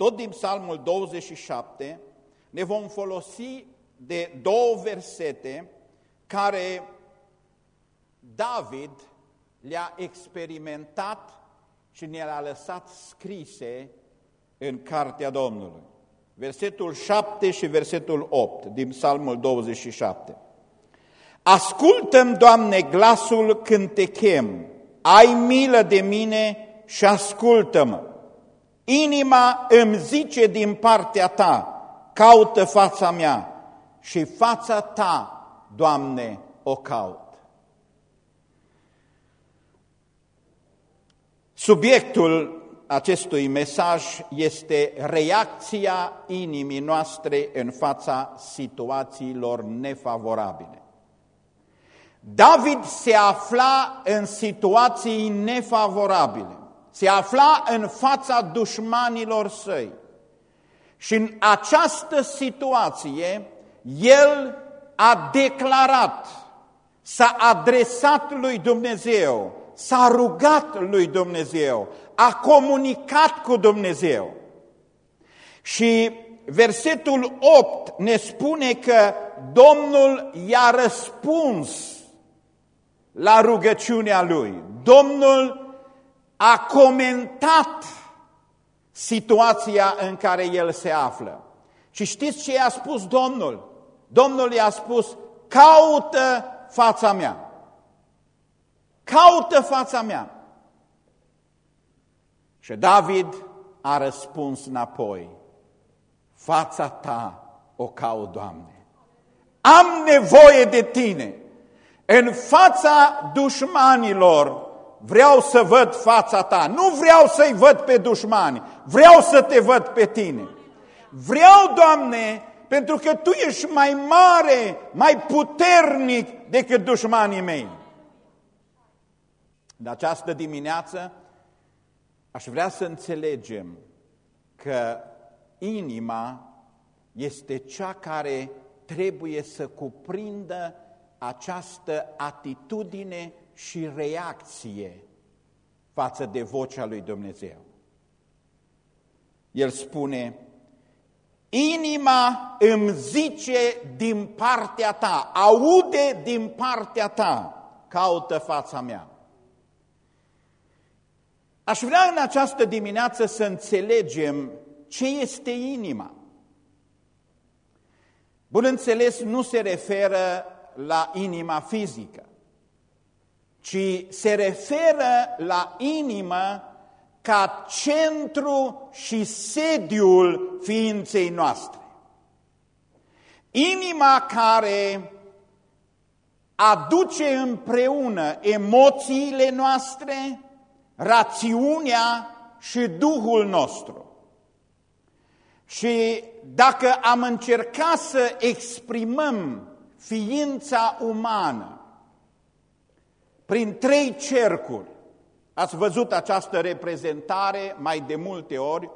tot din Psalmul 27, ne vom folosi de două versete care David le-a experimentat și ne le-a lăsat scrise în Cartea Domnului. Versetul 7 și versetul 8 din Psalmul 27. Ascultă-mi, Doamne, glasul când te chem, ai milă de mine și ascultă-mă. Inima îmi zice din partea ta, caută fața mea și fața ta, Doamne, o caut. Subiectul acestui mesaj este reacția inimii noastre în fața situațiilor nefavorabile. David se afla în situații nefavorabile, se afla în fața dușmanilor săi. Și în această situație, el a declarat, s-a adresat lui Dumnezeu, s-a rugat lui Dumnezeu, a comunicat cu Dumnezeu. Și versetul 8 ne spune că Domnul i-a răspuns la rugăciunea lui. Domnul a comentat situația în care el se află. Și știți ce i-a spus Domnul? Domnul i-a spus, caută fața mea. Caută fața mea. Și David a răspuns înapoi, fața ta o caut, Doamne. Am nevoie de tine. În fața dușmanilor vreau să văd fața ta. Nu vreau să-i văd pe dușmani, vreau să te văd pe tine. Vreau, Doamne, pentru că Tu ești mai mare, mai puternic decât dușmanii mei. În această dimineață aș vrea să înțelegem că inima este cea care trebuie să cuprindă această atitudine și reacție față de vocea lui Dumnezeu. El spune, inima îmi zice din partea ta, aude din partea ta, caută fața mea. Aș vrea în această dimineață să înțelegem ce este inima. Bun înțeles, nu se referă la inima fizică, ci se referă la inimă ca centru și sediul ființei noastre. Inima care aduce împreună emoțiile noastre, rațiunea și Duhul nostru. Și dacă am încercat să exprimăm ființa umană prin trei cercuri, ați văzut această reprezentare mai de multe ori,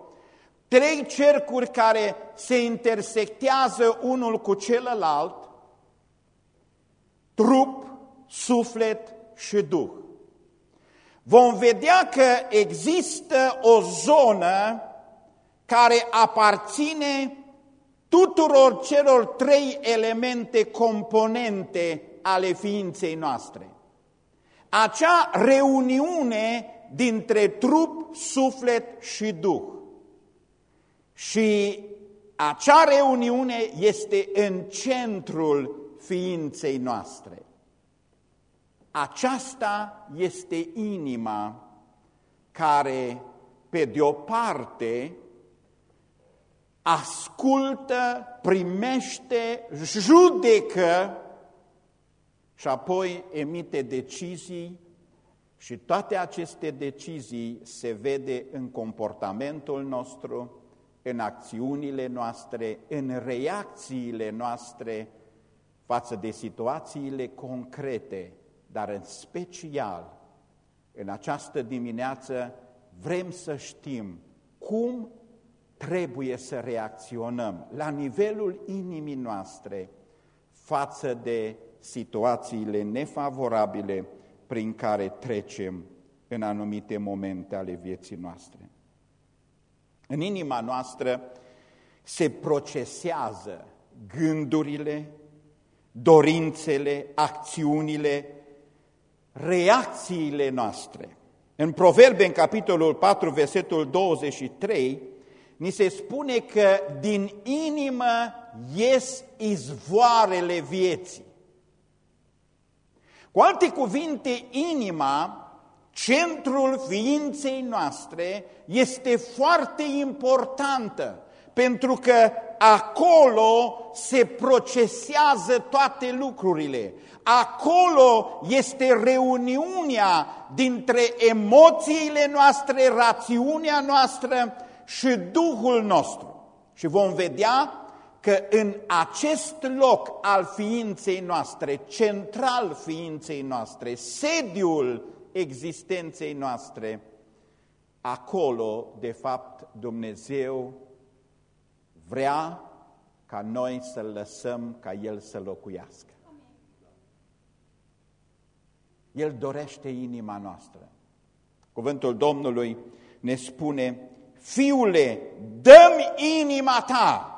trei cercuri care se intersectează unul cu celălalt, trup, suflet și duh. Vom vedea că există o zonă care aparține tuturor celor trei elemente componente ale ființei noastre. Acea reuniune dintre trup, suflet și duh. Și acea reuniune este în centrul ființei noastre. Aceasta este inima care, pe de o parte, ascultă, primește, judecă și apoi emite decizii și toate aceste decizii se vede în comportamentul nostru, în acțiunile noastre, în reacțiile noastre față de situațiile concrete dar în special în această dimineață vrem să știm cum trebuie să reacționăm la nivelul inimii noastre față de situațiile nefavorabile prin care trecem în anumite momente ale vieții noastre. În inima noastră se procesează gândurile, dorințele, acțiunile, reacțiile noastre. În Proverbe, în capitolul 4, versetul 23, ni se spune că din inimă ies izvoarele vieții. Cu alte cuvinte, inima, centrul ființei noastre, este foarte importantă, pentru că acolo se procesează toate lucrurile. Acolo este reuniunea dintre emoțiile noastre, rațiunea noastră și Duhul nostru. Și vom vedea că în acest loc al ființei noastre, central ființei noastre, sediul existenței noastre, acolo, de fapt, Dumnezeu vrea ca noi să-L lăsăm ca El să locuiască. El dorește inima noastră. Cuvântul Domnului ne spune, Fiule, dă-mi inima ta,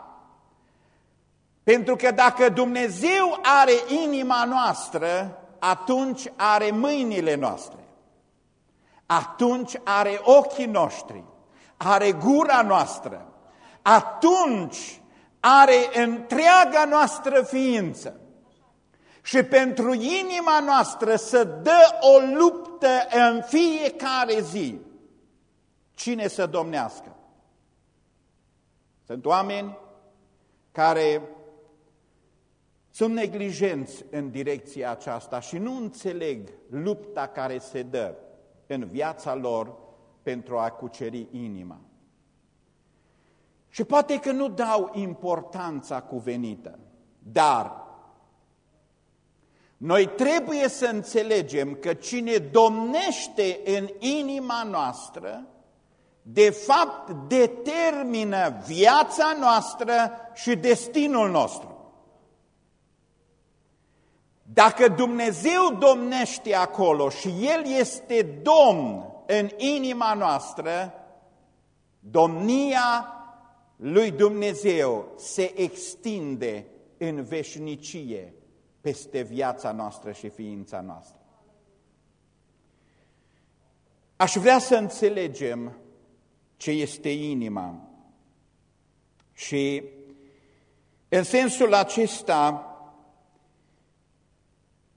pentru că dacă Dumnezeu are inima noastră, atunci are mâinile noastre, atunci are ochii noștri, are gura noastră, atunci are întreaga noastră ființă. Și pentru inima noastră să dă o luptă în fiecare zi. Cine să domnească? Sunt oameni care sunt neglijenți în direcția aceasta și nu înțeleg lupta care se dă în viața lor pentru a cuceri inima. Și poate că nu dau importanța cuvenită, dar noi trebuie să înțelegem că cine domnește în inima noastră, de fapt determină viața noastră și destinul nostru. Dacă Dumnezeu domnește acolo și El este Domn în inima noastră, domnia lui Dumnezeu se extinde în veșnicie peste viața noastră și ființa noastră. Aș vrea să înțelegem ce este inima și în sensul acesta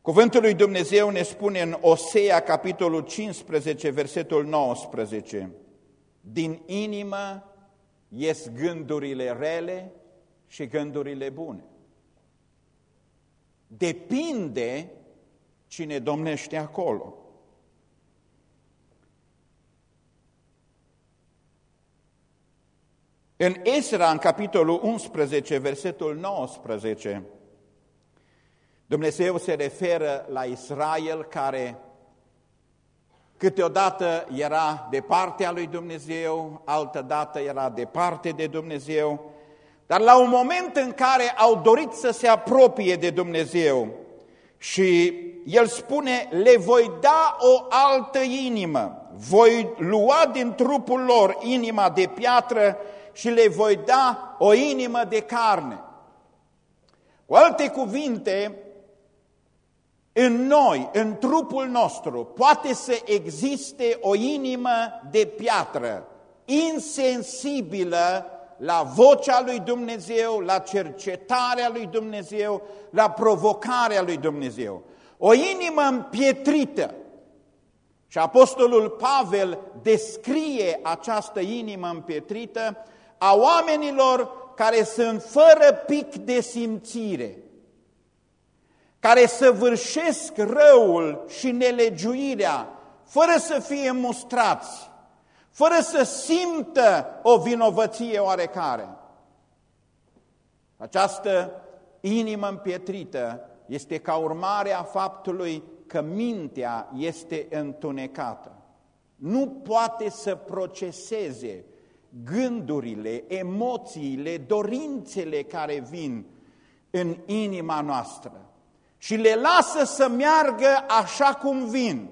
Cuvântul lui Dumnezeu ne spune în Osea, capitolul 15, versetul 19, din inimă ies gândurile rele și gândurile bune. Depinde cine domnește acolo. În Esra, în capitolul 11, versetul 19, Dumnezeu se referă la Israel care câteodată era de partea lui Dumnezeu, altădată era de parte de Dumnezeu, dar la un moment în care au dorit să se apropie de Dumnezeu și el spune, le voi da o altă inimă, voi lua din trupul lor inima de piatră și le voi da o inimă de carne. Cu alte cuvinte, în noi, în trupul nostru, poate să existe o inimă de piatră, insensibilă la vocea lui Dumnezeu, la cercetarea lui Dumnezeu, la provocarea lui Dumnezeu. O inimă împietrită. Și Apostolul Pavel descrie această inimă împietrită a oamenilor care sunt fără pic de simțire care săvârșesc răul și nelegiuirea, fără să fie mustrați, fără să simtă o vinovăție oarecare. Această inimă împietrită este ca urmare a faptului că mintea este întunecată. Nu poate să proceseze gândurile, emoțiile, dorințele care vin în inima noastră și le lasă să meargă așa cum vin.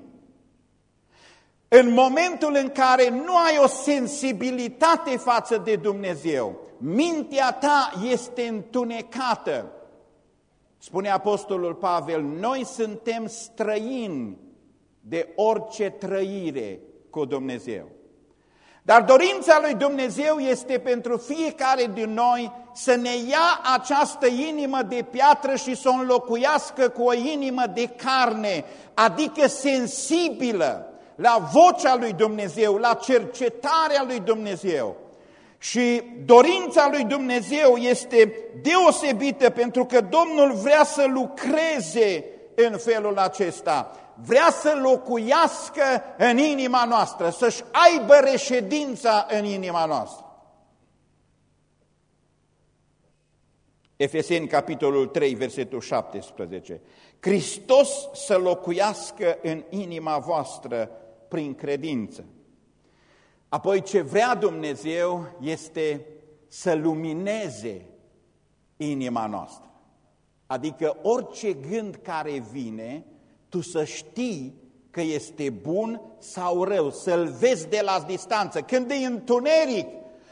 în momentul în care nu ai o sensibilitate față de Dumnezeu, mintea ta este întunecată. Spune Apostolul Pavel, noi suntem străini de orice trăire cu Dumnezeu. Dar dorința lui Dumnezeu este pentru fiecare din noi să ne ia această inimă de piatră și să o înlocuiască cu o inimă de carne, adică sensibilă la vocea lui Dumnezeu, la cercetarea lui Dumnezeu. Și dorința lui Dumnezeu este deosebită pentru că Domnul vrea să lucreze în felul acesta vrea să locuiască în inima noastră, să-și aibă reședința în inima noastră. Efeseni, capitolul 3, versetul 17. Hristos să locuiască în inima voastră prin credință. Apoi ce vrea Dumnezeu este să lumineze inima noastră. Adică orice gând care vine, tu să știi că este bun sau rău, să-l vezi de la distanță. Când e întuneric,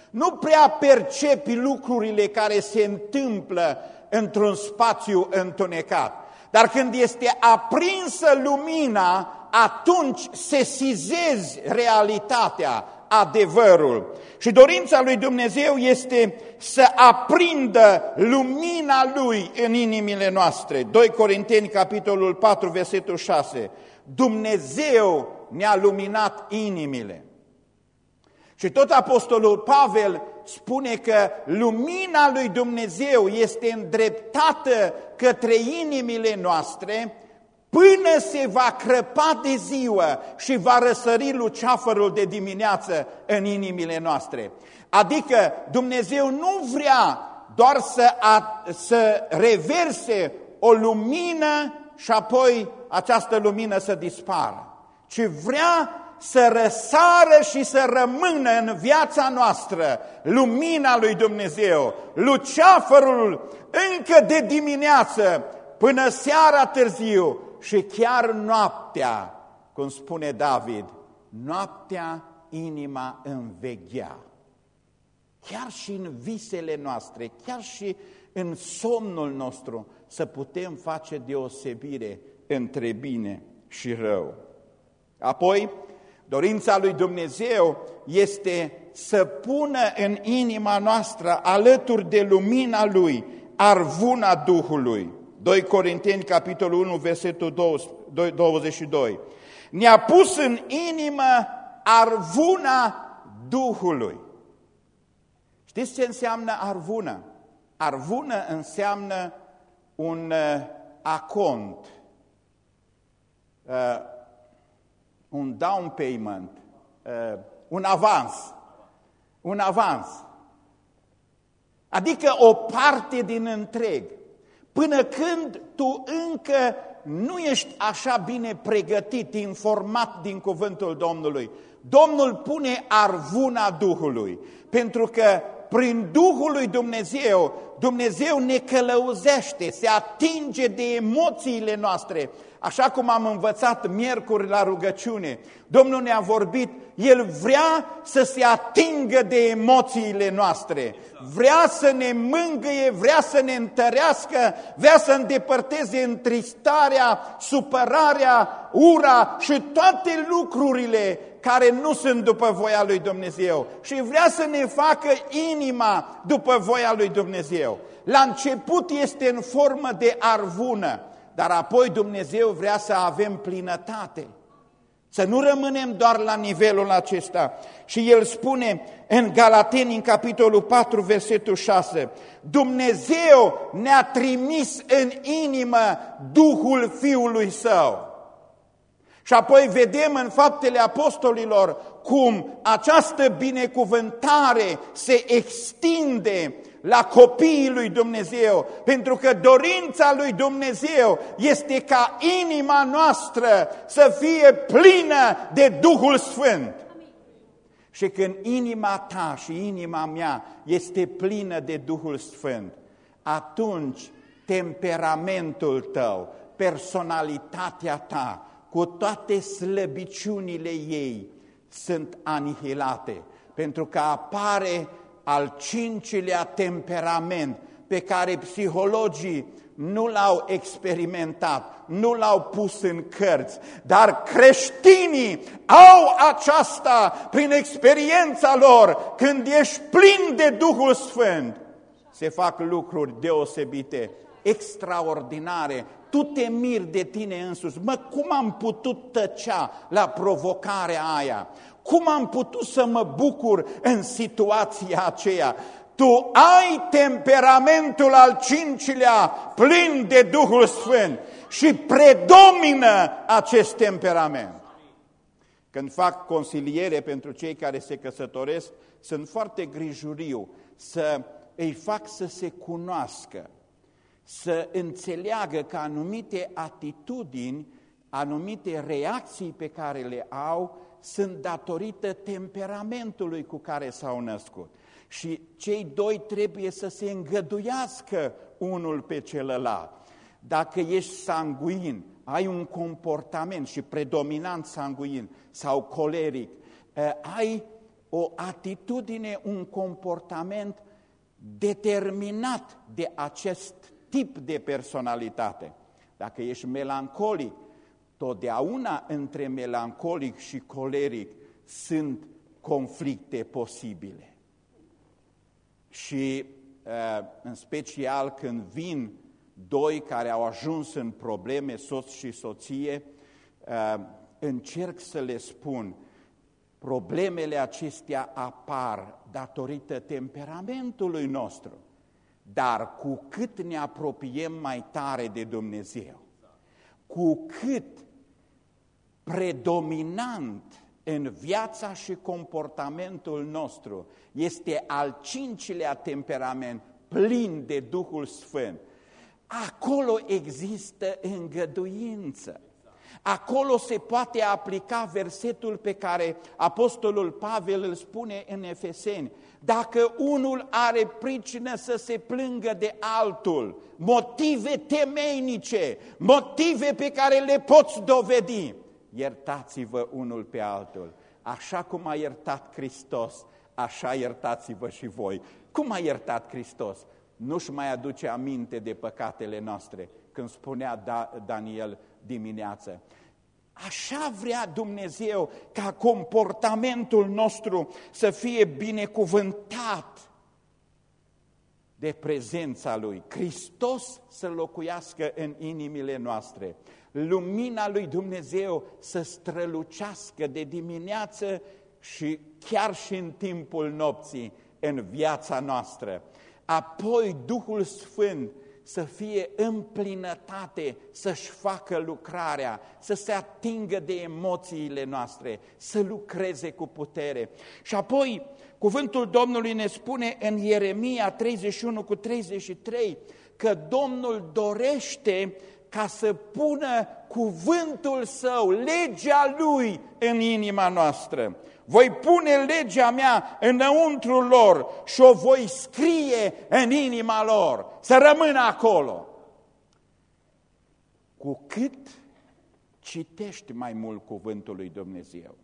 nu prea percepi lucrurile care se întâmplă într-un spațiu întunecat. Dar când este aprinsă lumina, atunci se sizezi realitatea, adevărul. Și dorința lui Dumnezeu este să aprindă lumina Lui în inimile noastre. 2 Corinteni, capitolul 4, versetul 6. Dumnezeu ne-a luminat inimile. Și tot Apostolul Pavel spune că lumina lui Dumnezeu este îndreptată către inimile noastre până se va crăpa de ziua și va răsări luceafărul de dimineață în inimile noastre. Adică Dumnezeu nu vrea doar să, a, să reverse o lumină și apoi această lumină să dispară, ci vrea să răsară și să rămână în viața noastră lumina lui Dumnezeu, luceafărul încă de dimineață până seara târziu și chiar noaptea, cum spune David, noaptea inima înveghea. Chiar și în visele noastre, chiar și în somnul nostru, să putem face deosebire între bine și rău. Apoi, dorința lui Dumnezeu este să pună în inima noastră, alături de lumina Lui, arvuna Duhului. 2 Corinteni, capitolul 1, versetul 22. Ne-a pus în inimă arvuna Duhului. Știți ce înseamnă arvună? Arvună înseamnă un uh, acont, uh, un down payment, uh, un avans, un avans. Adică o parte din întreg până când tu încă nu ești așa bine pregătit, informat din cuvântul Domnului. Domnul pune arvuna Duhului, pentru că prin Duhul lui Dumnezeu, Dumnezeu ne călăuzește, se atinge de emoțiile noastre, așa cum am învățat miercuri la rugăciune. Domnul ne-a vorbit, El vrea să se atingă de emoțiile noastre, vrea să ne mângâie, vrea să ne întărească, vrea să îndepărteze întristarea, supărarea, ura și toate lucrurile care nu sunt după voia lui Dumnezeu și vrea să ne facă inima după voia lui Dumnezeu. La început este în formă de arvună, dar apoi Dumnezeu vrea să avem plinătate. Să nu rămânem doar la nivelul acesta. Și el spune în Galateni, în capitolul 4, versetul 6, Dumnezeu ne-a trimis în inimă Duhul Fiului Său. Și apoi vedem în faptele apostolilor cum această binecuvântare se extinde la copiii lui Dumnezeu, pentru că dorința lui Dumnezeu este ca inima noastră să fie plină de Duhul Sfânt. Și când inima ta și inima mea este plină de Duhul Sfânt, atunci temperamentul tău, personalitatea ta, cu toate slăbiciunile ei, sunt anihilate, pentru că apare al cincilea temperament pe care psihologii nu l-au experimentat, nu l-au pus în cărți, dar creștinii au aceasta prin experiența lor, când ești plin de Duhul Sfânt, se fac lucruri deosebite, extraordinare. Tu te miri de tine însuți. Mă, cum am putut tăcea la provocarea aia? Cum am putut să mă bucur în situația aceea? Tu ai temperamentul al cincilea plin de Duhul Sfânt și predomină acest temperament. Când fac consiliere pentru cei care se căsătoresc, sunt foarte grijuriu să îi fac să se cunoască, să înțeleagă că anumite atitudini, anumite reacții pe care le au, sunt datorită temperamentului cu care s-au născut. Și cei doi trebuie să se îngăduiască unul pe celălalt. Dacă ești sanguin, ai un comportament și predominant sanguin sau coleric, eh, ai o atitudine, un comportament determinat de acest tip de personalitate. Dacă ești melancolic, totdeauna între melancolic și coleric sunt conflicte posibile. Și uh, în special când vin doi care au ajuns în probleme, soț și soție, uh, încerc să le spun, problemele acestea apar datorită temperamentului nostru, dar cu cât ne apropiem mai tare de Dumnezeu, cu cât predominant în viața și comportamentul nostru este al cincilea temperament plin de Duhul Sfânt, acolo există îngăduință. Acolo se poate aplica versetul pe care Apostolul Pavel îl spune în Efeseni. Dacă unul are pricină să se plângă de altul, motive temeinice, motive pe care le poți dovedi, iertați-vă unul pe altul. Așa cum a iertat Hristos, așa iertați-vă și voi. Cum a iertat Hristos? Nu-și mai aduce aminte de păcatele noastre, când spunea da, Daniel dimineață. Așa vrea Dumnezeu ca comportamentul nostru să fie binecuvântat de prezența Lui. Hristos să locuiască în inimile noastre lumina lui Dumnezeu să strălucească de dimineață și chiar și în timpul nopții în viața noastră. Apoi Duhul Sfânt să fie în plinătate, să-și facă lucrarea, să se atingă de emoțiile noastre, să lucreze cu putere. Și apoi cuvântul Domnului ne spune în Ieremia 31 cu 33 că Domnul dorește ca să pună cuvântul său, legea lui în inima noastră. Voi pune legea mea înăuntru lor și o voi scrie în inima lor, să rămână acolo. Cu cât citești mai mult cuvântul lui Dumnezeu,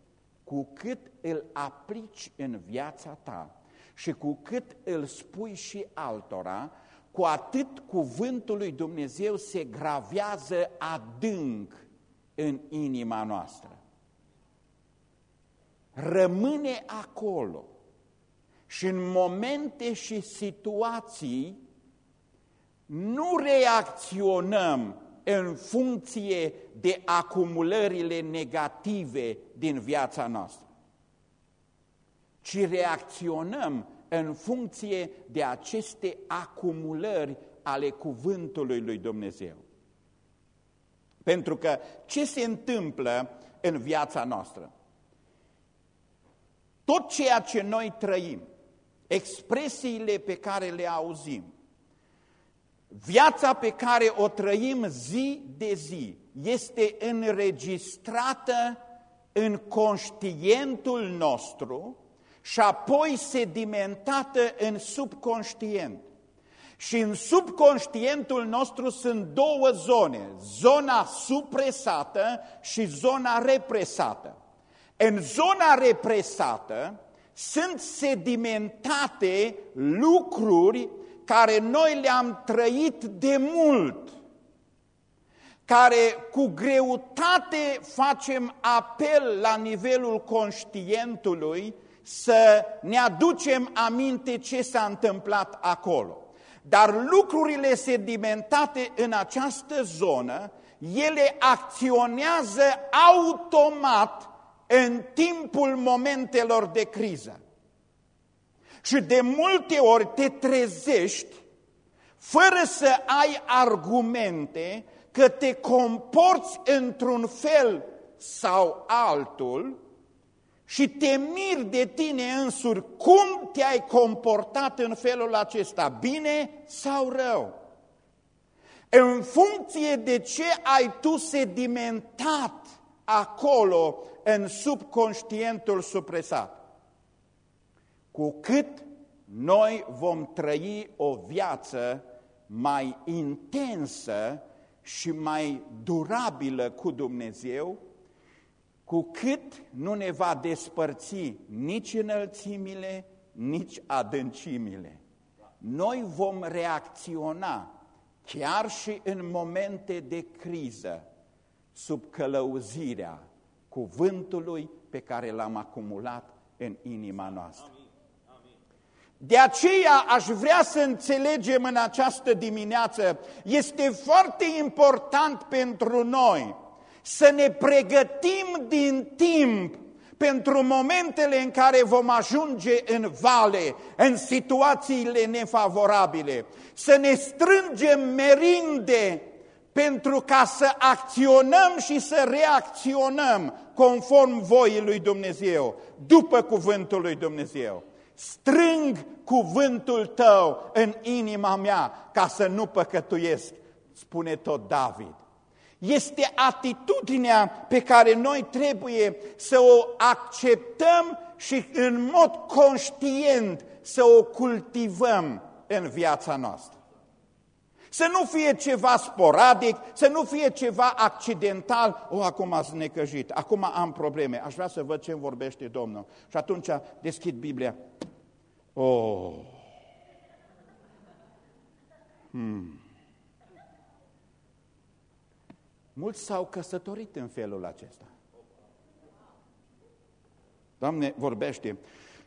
cu cât îl aplici în viața ta și cu cât îl spui și altora, cu atât cuvântul lui Dumnezeu se gravează adânc în inima noastră. Rămâne acolo și în momente și situații nu reacționăm în funcție de acumulările negative din viața noastră, ci reacționăm în funcție de aceste acumulări ale cuvântului lui Dumnezeu. Pentru că ce se întâmplă în viața noastră? Tot ceea ce noi trăim, expresiile pe care le auzim, viața pe care o trăim zi de zi, este înregistrată în conștientul nostru și apoi sedimentată în subconștient. Și în subconștientul nostru sunt două zone, zona supresată și zona represată. În zona represată sunt sedimentate lucruri care noi le-am trăit de mult, care cu greutate facem apel la nivelul conștientului să ne aducem aminte ce s-a întâmplat acolo. Dar lucrurile sedimentate în această zonă, ele acționează automat în timpul momentelor de criză. Și de multe ori te trezești fără să ai argumente că te comporți într-un fel sau altul și te miri de tine însuri cum te-ai comportat în felul acesta, bine sau rău. În funcție de ce ai tu sedimentat acolo în subconștientul supresat, cu cât noi vom trăi o viață mai intensă și mai durabilă cu Dumnezeu, cu cât nu ne va despărți nici înălțimile, nici adâncimile. Noi vom reacționa chiar și în momente de criză, sub călăuzirea cuvântului pe care l-am acumulat în inima noastră. De aceea aș vrea să înțelegem în această dimineață, este foarte important pentru noi să ne pregătim din timp pentru momentele în care vom ajunge în vale, în situațiile nefavorabile, să ne strângem merinde pentru ca să acționăm și să reacționăm conform voii lui Dumnezeu, după cuvântul lui Dumnezeu. Strâng cuvântul tău în inima mea ca să nu păcătuiesc, spune tot David. Este atitudinea pe care noi trebuie să o acceptăm și în mod conștient să o cultivăm în viața noastră. Să nu fie ceva sporadic, să nu fie ceva accidental. O, acum ați necăjit, acum am probleme, aș vrea să văd ce vorbește Domnul. Și atunci deschid Biblia. Oh. Hmm. Mulți s-au căsătorit în felul acesta. Doamne, vorbește.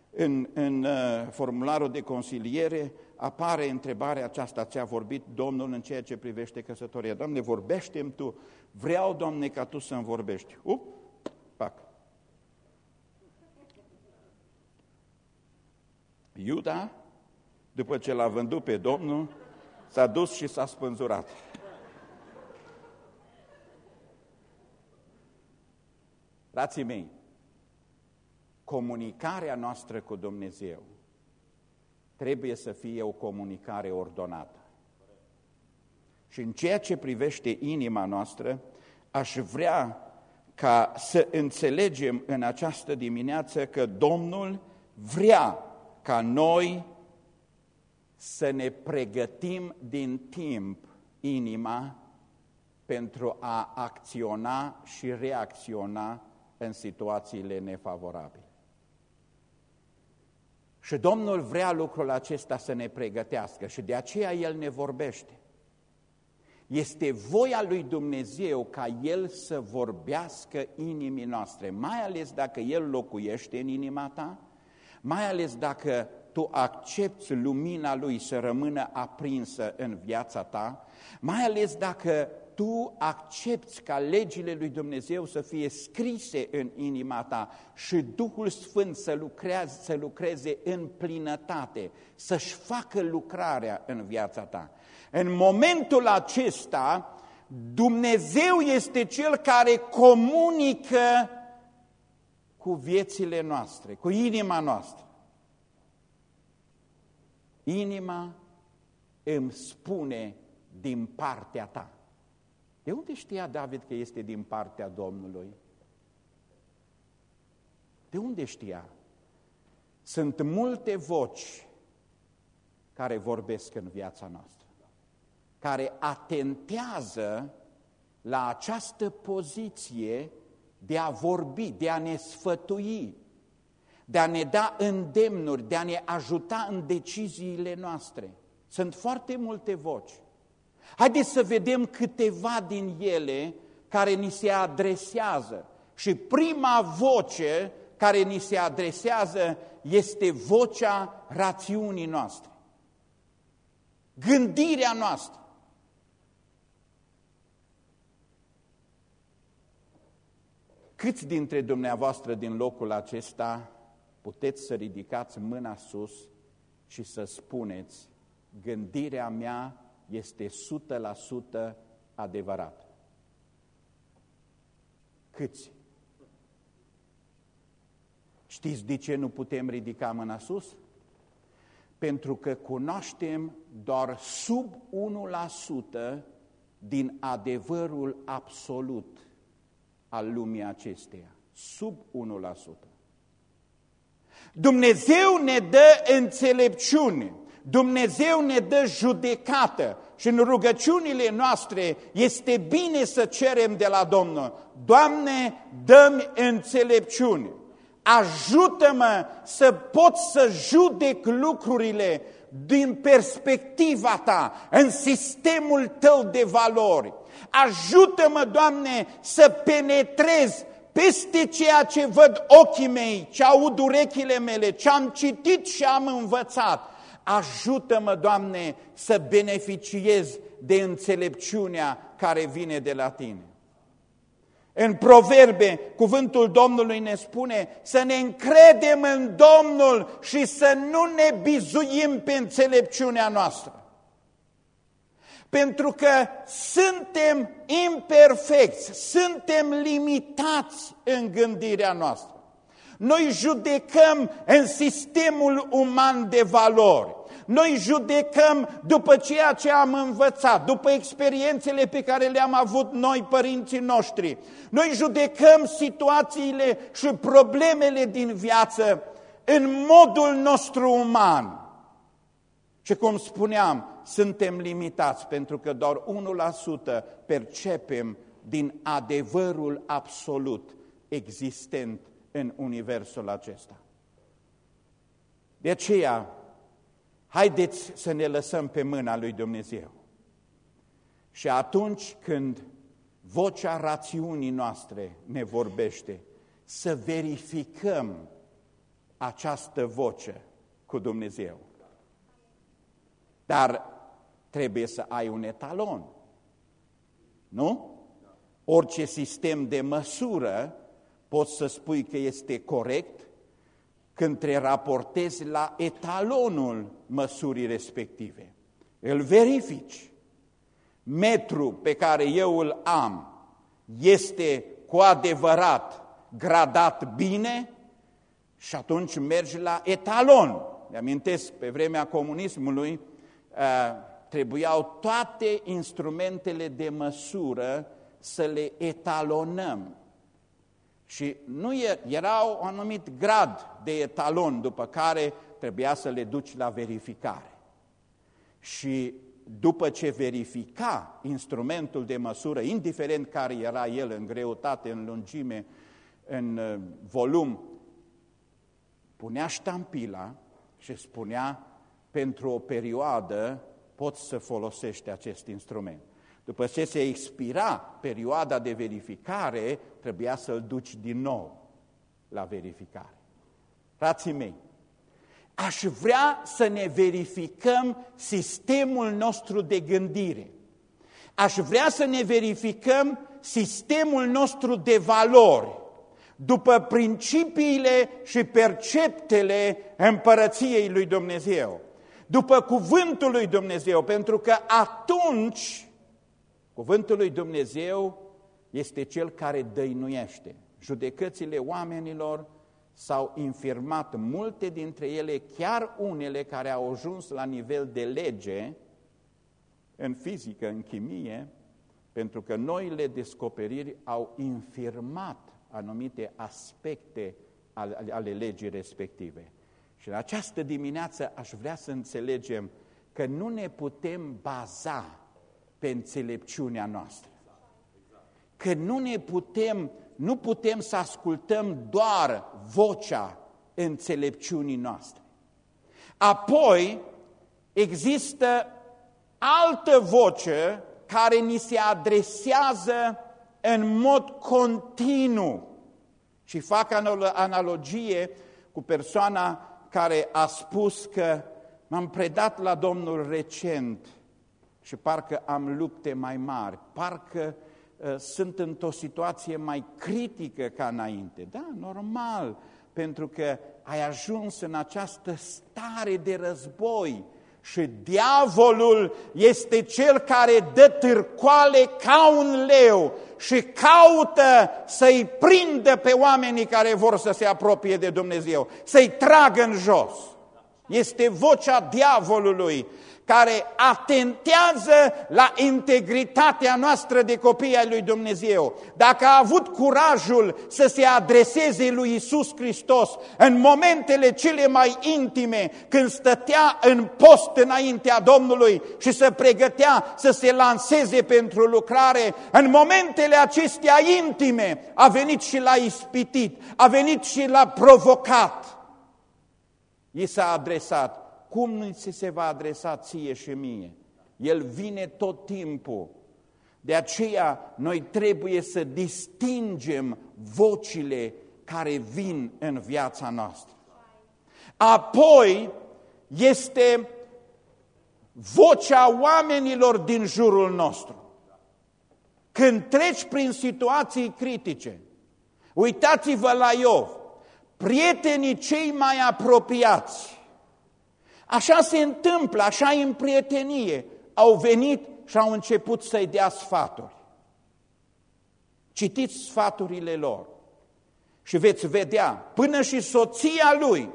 În, în uh, formularul de consiliere apare întrebarea aceasta, ți-a vorbit Domnul în ceea ce privește căsătoria. Doamne, vorbește-mi Tu. Vreau, Doamne, ca Tu să-mi vorbești. Up, pac. Iuda, după ce l-a vândut pe Domnul, s-a dus și s-a spânzurat. Frații mei, comunicarea noastră cu Dumnezeu trebuie să fie o comunicare ordonată. Și în ceea ce privește inima noastră, aș vrea ca să înțelegem în această dimineață că Domnul vrea ca noi să ne pregătim din timp inima pentru a acționa și reacționa în situațiile nefavorabile. Și Domnul vrea lucrul acesta să ne pregătească și de aceea El ne vorbește. Este voia lui Dumnezeu ca El să vorbească inimii noastre, mai ales dacă El locuiește în inima ta, mai ales dacă tu accepti lumina Lui să rămână aprinsă în viața ta, mai ales dacă tu accepti ca legile lui Dumnezeu să fie scrise în inima ta și Duhul Sfânt să, lucreze, să lucreze în plinătate, să-și facă lucrarea în viața ta. În momentul acesta, Dumnezeu este Cel care comunică cu viețile noastre, cu inima noastră. Inima îmi spune din partea ta. De unde știa David că este din partea Domnului? De unde știa? Sunt multe voci care vorbesc în viața noastră, care atentează la această poziție de a vorbi, de a ne sfătui, de a ne da îndemnuri, de a ne ajuta în deciziile noastre. Sunt foarte multe voci. Haideți să vedem câteva din ele care ni se adresează. Și prima voce care ni se adresează este vocea rațiunii noastre. Gândirea noastră. Câți dintre dumneavoastră din locul acesta puteți să ridicați mâna sus și să spuneți gândirea mea este 100% adevărată? Câți? Știți de ce nu putem ridica mâna sus? Pentru că cunoaștem doar sub 1% din adevărul absolut al lumii acesteia. Sub 1%. Dumnezeu ne dă înțelepciune, Dumnezeu ne dă judecată și în rugăciunile noastre este bine să cerem de la Domnul, Doamne, dă-mi înțelepciune, ajută-mă să pot să judec lucrurile din perspectiva Ta, în sistemul Tău de valori. Ajută-mă, Doamne, să penetrez peste ceea ce văd ochii mei, ce aud urechile mele, ce am citit și am învățat. Ajută-mă, Doamne, să beneficiez de înțelepciunea care vine de la Tine. În proverbe, cuvântul Domnului ne spune să ne încredem în Domnul și să nu ne bizuim pe înțelepciunea noastră. Pentru că suntem imperfecți, suntem limitați în gândirea noastră. Noi judecăm în sistemul uman de valori. Noi judecăm după ceea ce am învățat, după experiențele pe care le-am avut noi, părinții noștri. Noi judecăm situațiile și problemele din viață în modul nostru uman. Și cum spuneam, suntem limitați pentru că doar 1% percepem din adevărul absolut existent în universul acesta. De aceea, haideți să ne lăsăm pe mâna lui Dumnezeu. Și atunci când vocea rațiunii noastre ne vorbește, să verificăm această voce cu Dumnezeu. Dar trebuie să ai un etalon, nu? Orice sistem de măsură poți să spui că este corect când te raportezi la etalonul măsurii respective. Îl verifici. Metru pe care eu îl am este cu adevărat gradat bine și atunci mergi la etalon. Ne amintesc, pe vremea comunismului uh, trebuiau toate instrumentele de măsură să le etalonăm. Și nu era un anumit grad de etalon după care trebuia să le duci la verificare. Și după ce verifica instrumentul de măsură, indiferent care era el în greutate, în lungime, în uh, volum, punea ștampila și spunea pentru o perioadă poți să folosești acest instrument. După ce se expira perioada de verificare, trebuia să-l duci din nou la verificare. Frații mei, aș vrea să ne verificăm sistemul nostru de gândire. Aș vrea să ne verificăm sistemul nostru de valori după principiile și perceptele împărăției lui Dumnezeu, după cuvântul lui Dumnezeu, pentru că atunci cuvântul lui Dumnezeu este cel care dăinuiește. Judecățile oamenilor s-au infirmat multe dintre ele, chiar unele care au ajuns la nivel de lege, în fizică, în chimie, pentru că noile descoperiri au infirmat anumite aspecte ale, ale legii respective. Și în această dimineață aș vrea să înțelegem că nu ne putem baza pe înțelepciunea noastră. Că nu ne putem, nu putem să ascultăm doar vocea înțelepciunii noastre. Apoi există altă voce care ni se adresează în mod continuu. Și fac analogie cu persoana care a spus că m-am predat la Domnul recent și parcă am lupte mai mari, parcă uh, sunt într-o situație mai critică ca înainte. Da, normal, pentru că ai ajuns în această stare de război și diavolul este cel care dă târcoale ca un leu și caută să-i prindă pe oamenii care vor să se apropie de Dumnezeu, să-i tragă în jos. Este vocea diavolului care atentează la integritatea noastră de copii ai lui Dumnezeu. Dacă a avut curajul să se adreseze lui Isus Hristos în momentele cele mai intime, când stătea în post înaintea Domnului și se pregătea să se lanseze pentru lucrare, în momentele acestea intime a venit și l-a ispitit, a venit și l-a provocat. I s-a adresat cum nu ți se va adresa ție și mie? El vine tot timpul. De aceea noi trebuie să distingem vocile care vin în viața noastră. Apoi este vocea oamenilor din jurul nostru. Când treci prin situații critice, uitați-vă la Iov, prietenii cei mai apropiați, Așa se întâmplă, așa în prietenie. Au venit și au început să-i dea sfaturi. Citiți sfaturile lor și veți vedea, până și soția lui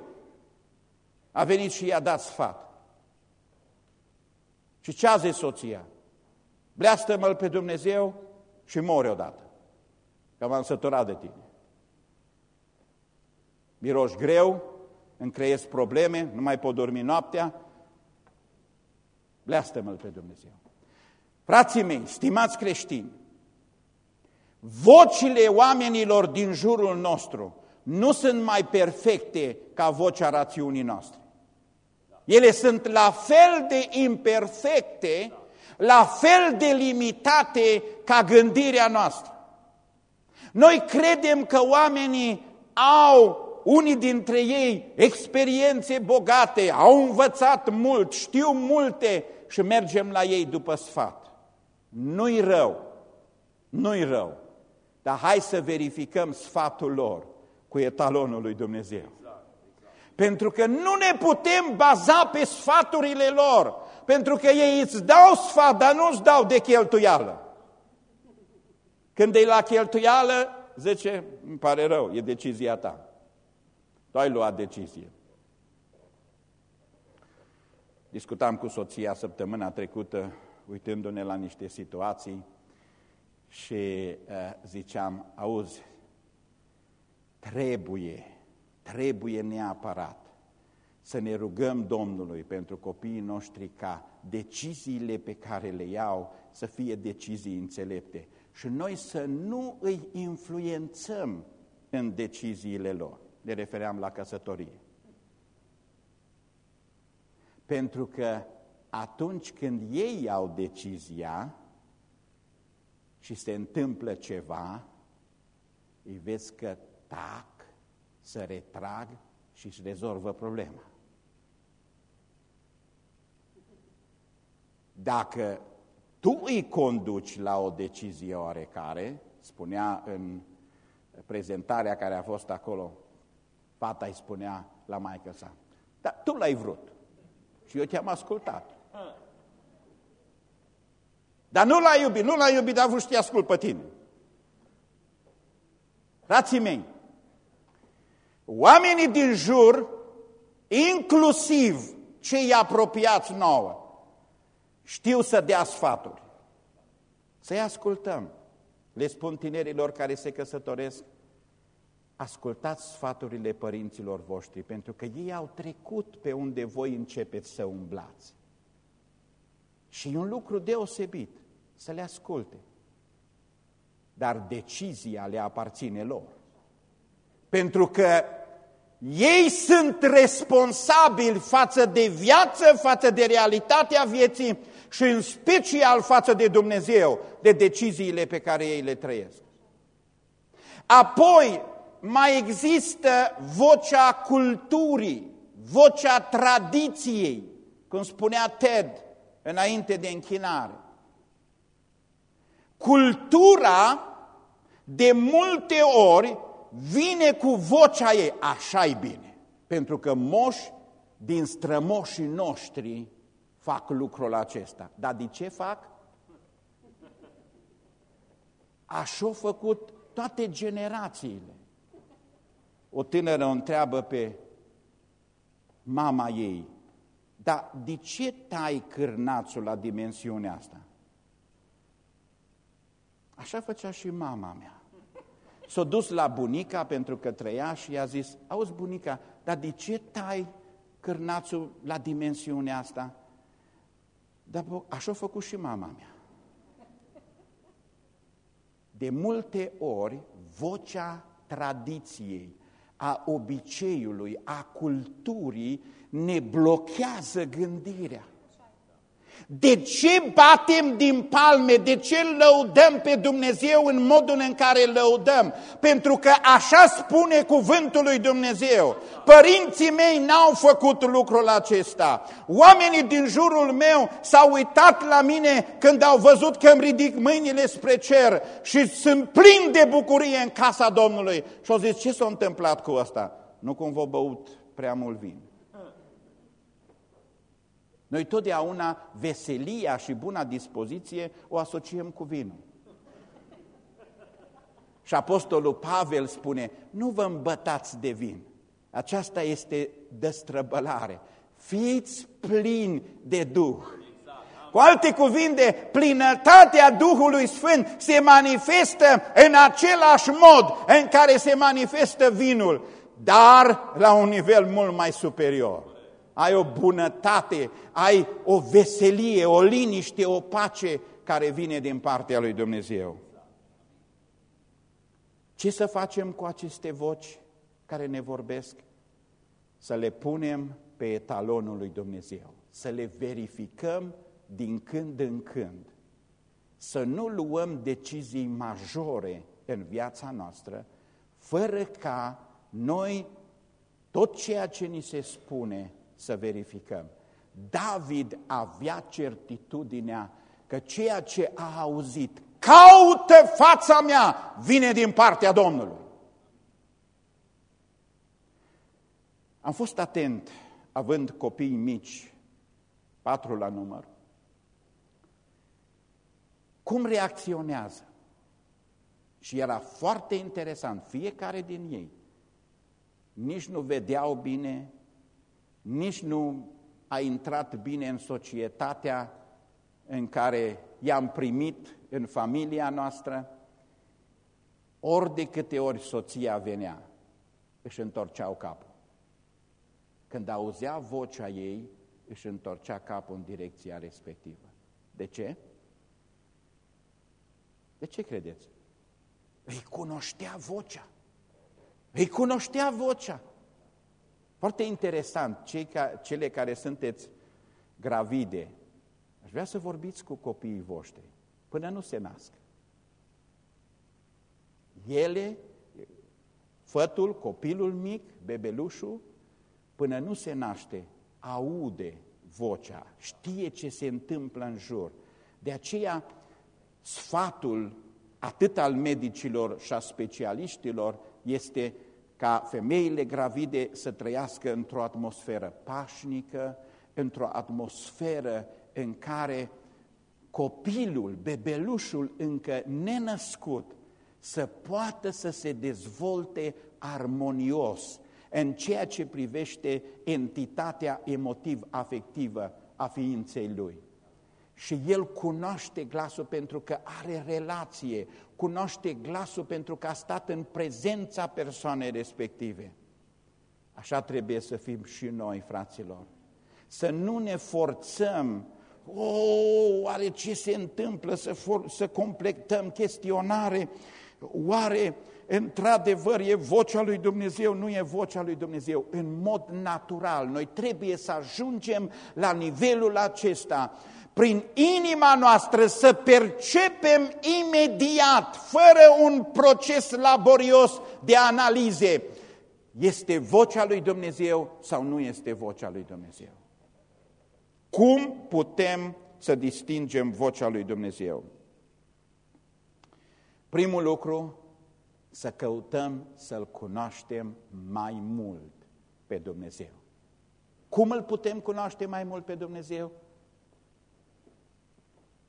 a venit și i-a dat sfat. Și ce a zis soția? Bleastă-mă pe Dumnezeu și mori odată, că m-am săturat de tine. Miroși greu, îmi creez probleme, nu mai pot dormi noaptea, bleastă-mă pe Dumnezeu. Frații mei, stimați creștini, vocile oamenilor din jurul nostru nu sunt mai perfecte ca vocea rațiunii noastre. Ele sunt la fel de imperfecte, la fel de limitate ca gândirea noastră. Noi credem că oamenii au unii dintre ei experiențe bogate, au învățat mult, știu multe și mergem la ei după sfat. Nu-i rău, nu-i rău, dar hai să verificăm sfatul lor cu etalonul lui Dumnezeu. Pentru că nu ne putem baza pe sfaturile lor, pentru că ei îți dau sfat, dar nu îți dau de cheltuială. Când e la cheltuială, zice, îmi pare rău, e decizia ta. Tu ai luat decizie. Discutam cu soția săptămâna trecută, uitându-ne la niște situații și uh, ziceam, auzi, trebuie, trebuie neapărat să ne rugăm Domnului pentru copiii noștri ca deciziile pe care le iau să fie decizii înțelepte și noi să nu îi influențăm în deciziile lor ne refeream la căsătorie. Pentru că atunci când ei iau decizia și se întâmplă ceva, îi vezi că tac, să retrag și își rezolvă problema. Dacă tu îi conduci la o decizie oarecare, spunea în prezentarea care a fost acolo Fata îi spunea la maică sa, dar tu l-ai vrut și eu te-am ascultat. Dar nu l-ai iubit, nu l-ai iubit, dar vrut să te ascult pe tine. Frații mei, oamenii din jur, inclusiv cei apropiați nouă, știu să dea sfaturi. Să-i ascultăm. Le spun tinerilor care se căsătoresc, ascultați sfaturile părinților voștri, pentru că ei au trecut pe unde voi începeți să umblați. Și e un lucru deosebit să le asculte. Dar decizia le aparține lor. Pentru că ei sunt responsabili față de viață, față de realitatea vieții și în special față de Dumnezeu, de deciziile pe care ei le trăiesc. Apoi mai există vocea culturii, vocea tradiției, cum spunea Ted înainte de închinare. Cultura de multe ori vine cu vocea ei, așa e bine, pentru că moși din strămoșii noștri fac lucrul acesta. Dar de ce fac? Așa au făcut toate generațiile. O tânără o întreabă pe mama ei, dar de ce tai cârnațul la dimensiunea asta? Așa făcea și mama mea. S-a dus la bunica pentru că trăia și i-a zis, auzi bunica, dar de ce tai cârnațul la dimensiunea asta? Dar așa a făcut și mama mea. De multe ori, vocea tradiției, a obiceiului, a culturii ne blochează gândirea. De ce batem din palme? De ce lăudăm pe Dumnezeu în modul în care lăudăm? Pentru că așa spune cuvântul lui Dumnezeu. Părinții mei n-au făcut lucrul acesta. Oamenii din jurul meu s-au uitat la mine când au văzut că îmi ridic mâinile spre cer și sunt plin de bucurie în casa Domnului. Și au zis, ce s-a întâmplat cu asta? Nu cumva băut prea mult vin. Noi totdeauna veselia și buna dispoziție o asociem cu vinul. Și Apostolul Pavel spune, nu vă îmbătați de vin. Aceasta este destrăbălare. Fiți plini de Duh. Cu alte cuvinte, plinătatea Duhului Sfânt se manifestă în același mod în care se manifestă vinul, dar la un nivel mult mai superior ai o bunătate, ai o veselie, o liniște, o pace care vine din partea lui Dumnezeu. Ce să facem cu aceste voci care ne vorbesc? Să le punem pe etalonul lui Dumnezeu, să le verificăm din când în când, să nu luăm decizii majore în viața noastră, fără ca noi tot ceea ce ni se spune să verificăm. David avea certitudinea că ceea ce a auzit, caută fața mea, vine din partea Domnului. Am fost atent, având copii mici, patru la număr, cum reacționează. Și era foarte interesant, fiecare din ei. Nici nu vedeau bine, nici nu a intrat bine în societatea în care i-am primit în familia noastră, ori de câte ori soția venea, își întorceau capul. Când auzea vocea ei, își întorcea capul în direcția respectivă. De ce? De ce credeți? Îi cunoștea vocea. Îi cunoștea vocea. Foarte interesant, cei ca, cele care sunteți gravide, aș vrea să vorbiți cu copiii voștri până nu se nasc. Ele, fătul, copilul mic, bebelușul, până nu se naște, aude vocea, știe ce se întâmplă în jur. De aceea, sfatul atât al medicilor și a specialiștilor este ca femeile gravide să trăiască într-o atmosferă pașnică, într-o atmosferă în care copilul, bebelușul încă nenăscut, să poată să se dezvolte armonios în ceea ce privește entitatea emotiv-afectivă a ființei lui. Și el cunoaște glasul pentru că are relație, cunoaște glasul pentru că a stat în prezența persoanei respective. Așa trebuie să fim și noi, fraților. Să nu ne forțăm O, oare ce se întâmplă să, for, să completăm chestionare? Oare într-adevăr e vocea lui Dumnezeu? Nu e vocea lui Dumnezeu. În mod natural, noi trebuie să ajungem la nivelul acesta prin inima noastră să percepem imediat, fără un proces laborios de analize, este vocea lui Dumnezeu sau nu este vocea lui Dumnezeu. Cum putem să distingem vocea lui Dumnezeu? Primul lucru, să căutăm să-L cunoaștem mai mult pe Dumnezeu. Cum îl putem cunoaște mai mult pe Dumnezeu?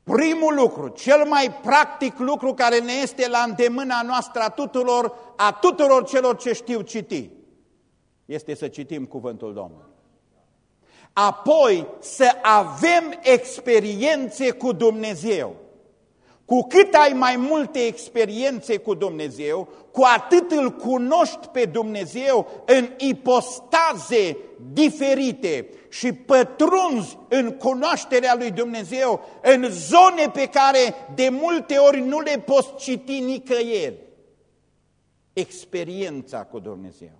Primul lucru, cel mai practic lucru care ne este la îndemâna noastră a tuturor, a tuturor celor ce știu citi, este să citim cuvântul Domnului. Apoi să avem experiențe cu Dumnezeu. Cu cât ai mai multe experiențe cu Dumnezeu, cu atât îl cunoști pe Dumnezeu în ipostaze diferite și pătrunzi în cunoașterea lui Dumnezeu în zone pe care de multe ori nu le poți citi nicăieri. Experiența cu Dumnezeu.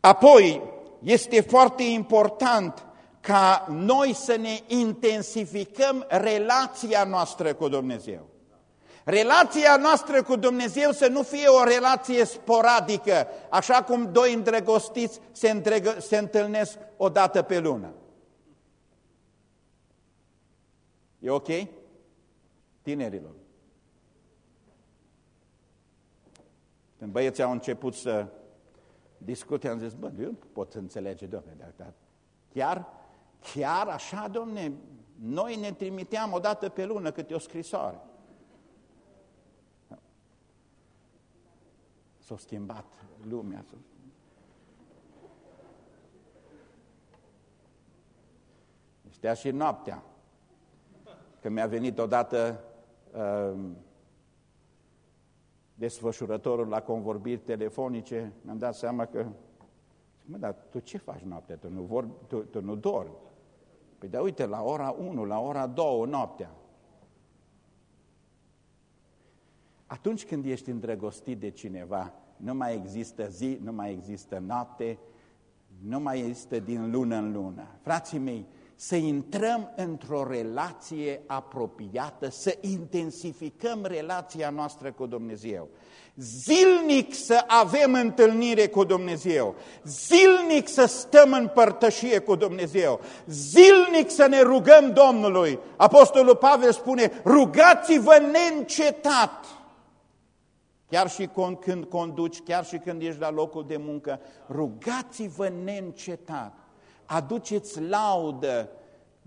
Apoi, este foarte important ca noi să ne intensificăm relația noastră cu Dumnezeu. Relația noastră cu Dumnezeu să nu fie o relație sporadică, așa cum doi îndrăgostiți se, întregă, se întâlnesc o dată pe lună. E ok? Tinerilor. Când băieții au început să discute, am zis, bă, eu pot înțelege, domnule, dar chiar, chiar așa, domne, noi ne trimiteam o dată pe lună câte o scrisoare. S-a schimbat lumea. Știa și noaptea. Că mi-a venit odată uh, desfășurătorul la convorbiri telefonice, mi-am dat seama că, mă, dar tu ce faci noaptea? Tu nu, vor, tu, tu nu dormi. Păi da, uite, la ora 1, la ora 2 noaptea. Atunci când ești îndrăgostit de cineva, nu mai există zi, nu mai există noapte, nu mai există din lună în lună. Frații mei, să intrăm într-o relație apropiată, să intensificăm relația noastră cu Dumnezeu. Zilnic să avem întâlnire cu Dumnezeu, zilnic să stăm în părtășie cu Dumnezeu, zilnic să ne rugăm Domnului. Apostolul Pavel spune, rugați-vă neîncetat. Chiar și când conduci, chiar și când ești la locul de muncă, rugați-vă neîncetat aduceți laudă,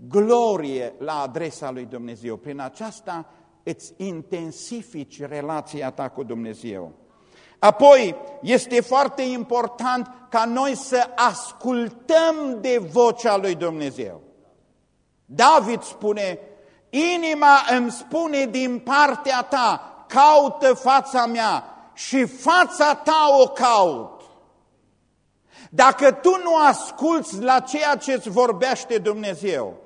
glorie la adresa lui Dumnezeu. Prin aceasta îți intensifici relația ta cu Dumnezeu. Apoi, este foarte important ca noi să ascultăm de vocea lui Dumnezeu. David spune, inima îmi spune din partea ta, caută fața mea și fața ta o caut. Dacă tu nu asculți la ceea ce îți vorbește Dumnezeu,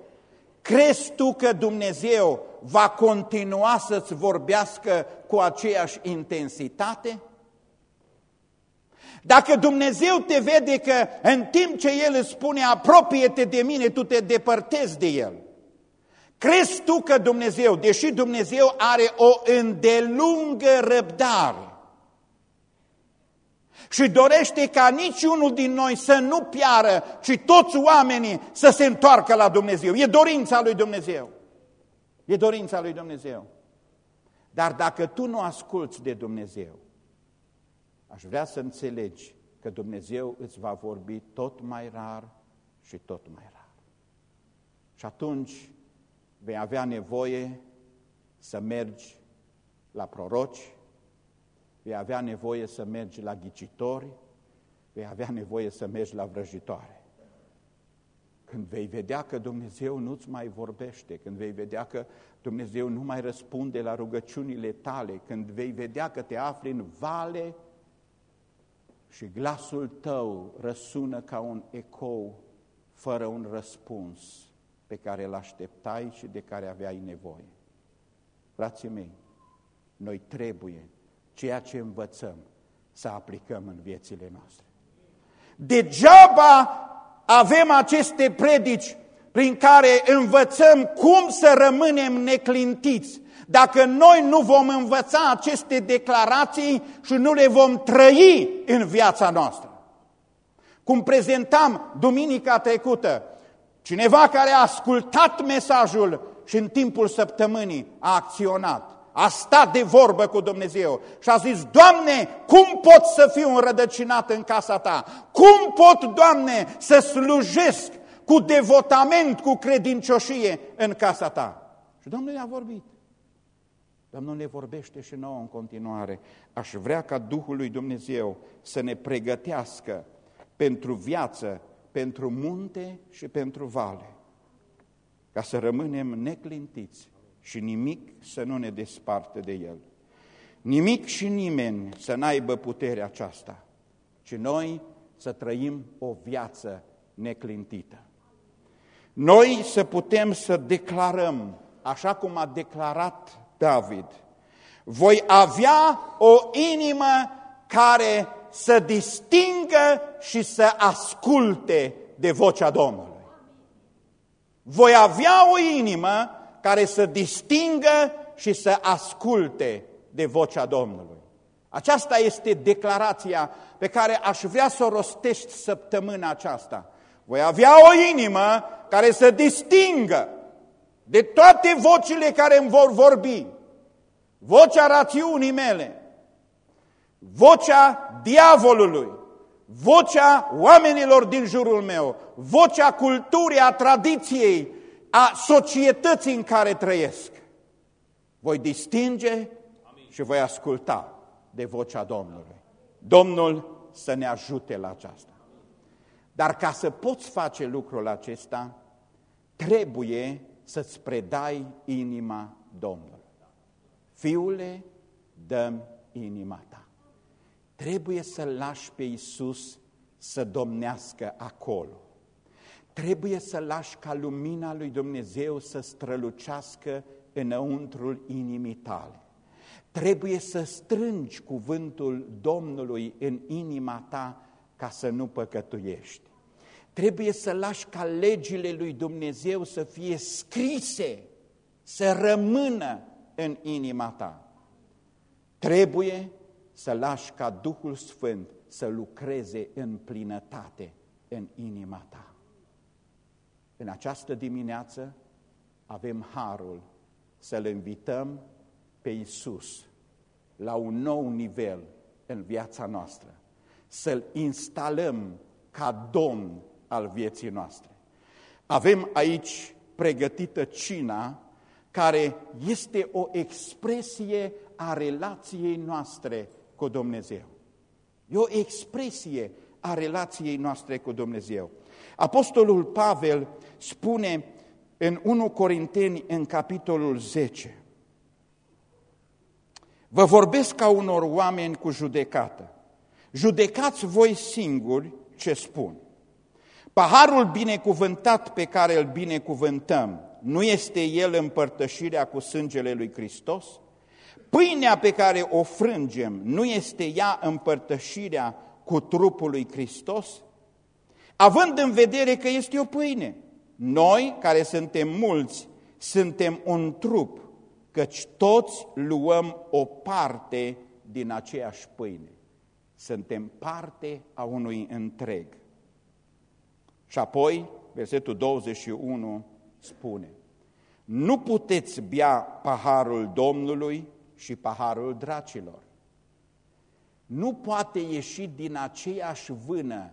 crezi tu că Dumnezeu va continua să-ți vorbească cu aceeași intensitate? Dacă Dumnezeu te vede că în timp ce El îți spune apropie-te de mine, tu te depărtezi de El, crezi tu că Dumnezeu, deși Dumnezeu are o îndelungă răbdare, și dorește ca niciunul din noi să nu piară, ci toți oamenii să se întoarcă la Dumnezeu. E dorința lui Dumnezeu. E dorința lui Dumnezeu. Dar dacă tu nu asculți de Dumnezeu, aș vrea să înțelegi că Dumnezeu îți va vorbi tot mai rar și tot mai rar. Și atunci vei avea nevoie să mergi la proroci, vei avea nevoie să mergi la ghicitori, vei avea nevoie să mergi la vrăjitoare. Când vei vedea că Dumnezeu nu-ți mai vorbește, când vei vedea că Dumnezeu nu mai răspunde la rugăciunile tale, când vei vedea că te afli în vale și glasul tău răsună ca un ecou fără un răspuns, pe care îl așteptai și de care aveai nevoie. Frații mei, noi trebuie ceea ce învățăm să aplicăm în viețile noastre. Degeaba avem aceste predici prin care învățăm cum să rămânem neclintiți. Dacă noi nu vom învăța aceste declarații și nu le vom trăi în viața noastră. Cum prezentam duminica trecută, cineva care a ascultat mesajul și în timpul săptămânii a acționat, a stat de vorbă cu Dumnezeu și a zis, Doamne, cum pot să fiu înrădăcinat în casa Ta? Cum pot, Doamne, să slujesc cu devotament, cu credincioșie în casa Ta? Și Domnul i-a vorbit. Domnul ne vorbește și nouă în continuare. Aș vrea ca Duhul lui Dumnezeu să ne pregătească pentru viață, pentru munte și pentru vale, ca să rămânem neclintiți și nimic să nu ne desparte de El. Nimic și nimeni să n-aibă puterea aceasta, ci noi să trăim o viață neclintită. Noi să putem să declarăm, așa cum a declarat David, voi avea o inimă care să distingă și să asculte de vocea Domnului. Voi avea o inimă care să distingă și să asculte de vocea Domnului. Aceasta este declarația pe care aș vrea să o rostești săptămâna aceasta. Voi avea o inimă care să distingă de toate vocile care îmi vor vorbi, vocea rațiunii mele, vocea diavolului, vocea oamenilor din jurul meu, vocea culturii, a tradiției, a societății în care trăiesc. Voi distinge Amin. și voi asculta de vocea Domnului. Domnul să ne ajute la aceasta. Dar ca să poți face lucrul acesta, trebuie să-ți predai inima Domnului. Fiule, dăm inima ta. Trebuie să-L lași pe Iisus să domnească acolo. Trebuie să lași ca lumina lui Dumnezeu să strălucească înăuntrul inimii tale. Trebuie să strângi cuvântul Domnului în inima ta ca să nu păcătuiești. Trebuie să lași ca legile lui Dumnezeu să fie scrise, să rămână în inima ta. Trebuie să lași ca Duhul Sfânt să lucreze în plinătate în inima ta. În această dimineață avem harul să-L invităm pe Iisus la un nou nivel în viața noastră, să-L instalăm ca Domn al vieții noastre. Avem aici pregătită cina care este o expresie a relației noastre cu Dumnezeu. E o expresie a relației noastre cu Dumnezeu. Apostolul Pavel spune în 1 Corinteni, în capitolul 10, Vă vorbesc ca unor oameni cu judecată. Judecați voi singuri ce spun. Paharul binecuvântat pe care îl binecuvântăm, nu este el împărtășirea cu sângele lui Hristos? Pâinea pe care o frângem, nu este ea împărtășirea cu trupul lui Hristos? Având în vedere că este o pâine, noi, care suntem mulți, suntem un trup, căci toți luăm o parte din aceeași pâine. Suntem parte a unui întreg. Și apoi, versetul 21 spune, Nu puteți bea paharul Domnului și paharul dracilor. Nu poate ieși din aceeași vână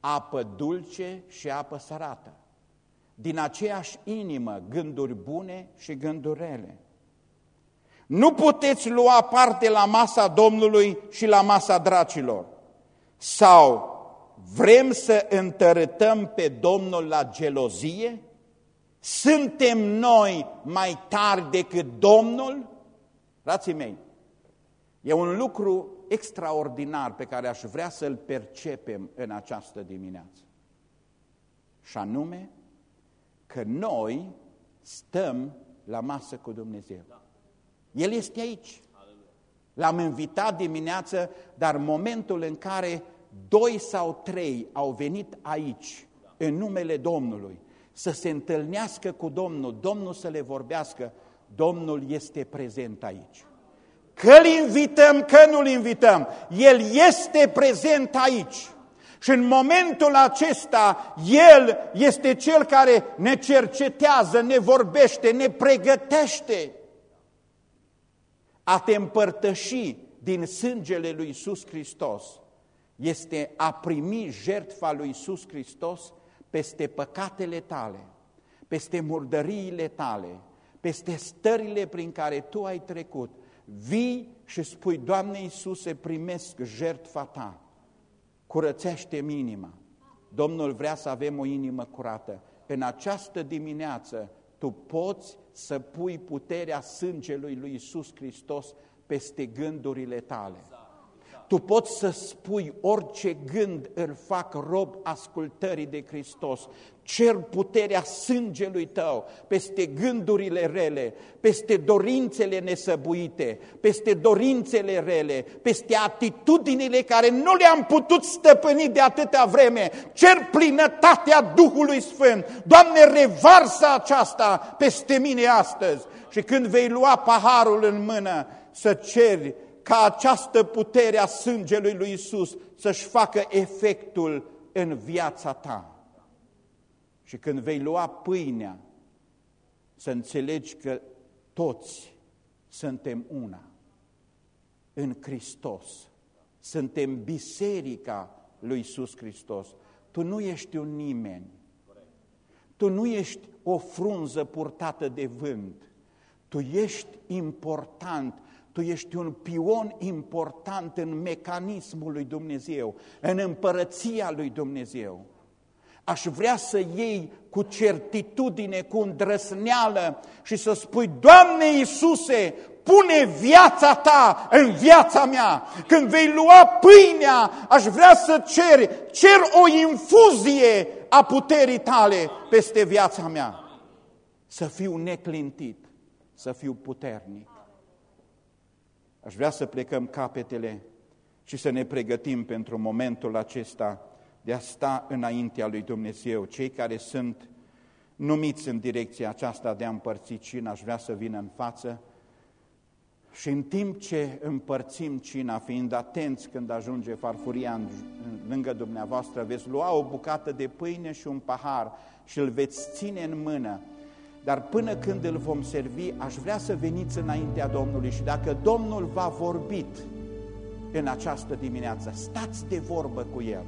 apă dulce și apă sărată. Din aceeași inimă gânduri bune și gânduri rele. Nu puteți lua parte la masa Domnului și la masa dracilor. Sau vrem să întărâtăm pe Domnul la gelozie? Suntem noi mai tari decât Domnul? Frații mei, e un lucru extraordinar pe care aș vrea să-l percepem în această dimineață. Și anume că noi stăm la masă cu Dumnezeu. El este aici. L-am invitat dimineață, dar momentul în care doi sau trei au venit aici, în numele Domnului, să se întâlnească cu Domnul, Domnul să le vorbească, Domnul este prezent aici. Că îl invităm, că nu-l invităm, El este prezent aici. Și în momentul acesta, El este Cel care ne cercetează, ne vorbește, ne pregătește a te împărtăși din sângele lui Iisus Hristos este a primi jertfa lui Iisus Hristos peste păcatele tale, peste murdăriile tale, peste stările prin care tu ai trecut. Vii și spui, Doamne Iisuse, primesc jertfa ta, curățește-mi inima. Domnul vrea să avem o inimă curată. În această dimineață tu poți să pui puterea sângelui lui Isus Hristos peste gândurile tale. Tu poți să spui orice gând îl fac rob ascultării de Hristos. Cer puterea sângelui tău peste gândurile rele, peste dorințele nesăbuite, peste dorințele rele, peste atitudinile care nu le-am putut stăpâni de atâta vreme. Cer plinătatea Duhului Sfânt. Doamne, revarsă aceasta peste mine astăzi. Și când vei lua paharul în mână, să ceri ca această putere a sângelui lui Isus să-și facă efectul în viața ta. Și când vei lua pâinea, să înțelegi că toți suntem una în Hristos. Suntem biserica lui Isus Hristos. Tu nu ești un nimeni. Tu nu ești o frunză purtată de vânt. Tu ești important tu ești un pion important în mecanismul lui Dumnezeu, în împărăția lui Dumnezeu. Aș vrea să iei cu certitudine, cu îndrăsneală și să spui, Doamne Iisuse, pune viața ta în viața mea. Când vei lua pâinea, aș vrea să cer, cer o infuzie a puterii tale peste viața mea. Să fiu neclintit, să fiu puternic. Aș vrea să plecăm capetele și să ne pregătim pentru momentul acesta de a sta înaintea lui Dumnezeu. Cei care sunt numiți în direcția aceasta de a împărți cina, aș vrea să vină în față și în timp ce împărțim cina, fiind atenți când ajunge farfuria în, lângă dumneavoastră, veți lua o bucată de pâine și un pahar și îl veți ține în mână dar până când îl vom servi, aș vrea să veniți înaintea Domnului și dacă Domnul v-a vorbit în această dimineață, stați de vorbă cu El.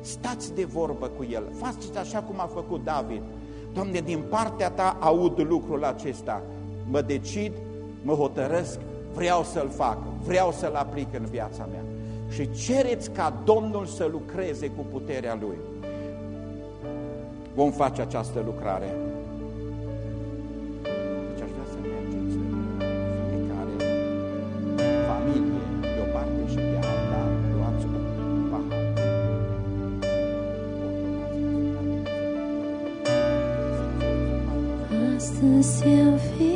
Stați de vorbă cu El. Faceți așa cum a făcut David. Doamne, din partea Ta aud lucrul acesta. Mă decid, mă hotărăsc, vreau să-l fac, vreau să-l aplic în viața mea. Și cereți ca Domnul să lucreze cu puterea Lui. Vom face această lucrare. silver